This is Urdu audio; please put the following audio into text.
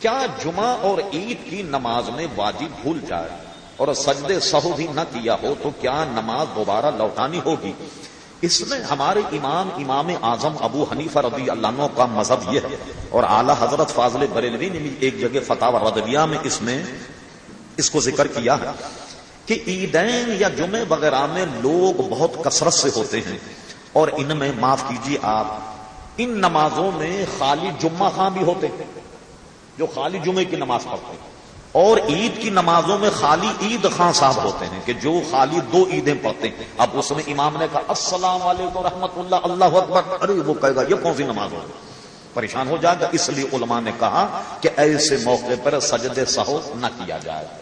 کیا جمعہ اور عید کی نماز میں واجب بھول جائے؟ اور سجدے سہو بھی نہ کیا ہو تو کیا نماز دوبارہ لوٹانی ہوگی؟ اس میں ہمارے امام امام اعظم ابو حنیفہ رضی اللہ عنہ کا مذہب یہ ہے۔ اور اعلی حضرت فاضل بریلوی نے بھی ایک جگہ فتح ردویہ میں اس میں اس کو ذکر کیا ہے کہ عیدین یا جمعے وغیرہ میں لوگ بہت کثرت سے ہوتے ہیں۔ اور ان میں معاف کیجیے آپ، ان نمازوں میں خالی جمعہ خاں بھی ہوتے ہیں۔ جو خالی جمعے کی نماز پڑھتے ہیں۔ اور عید کی نمازوں میں خالی عید خان صاحب ہوتے ہیں کہ جو خالی دو عیدیں پڑھتے ہیں۔ اب اس میں امام نے کہا، السلام علیکم رحمت اللہ اللہ اکبر۔ ارے وہ کہے گا، یہ کون سی نماز ہوگی؟ پریشان ہو جائے گا۔ اس لیے علماء نے کہا کہ ایسے موقع پر سجد سہو نہ کیا جائے۔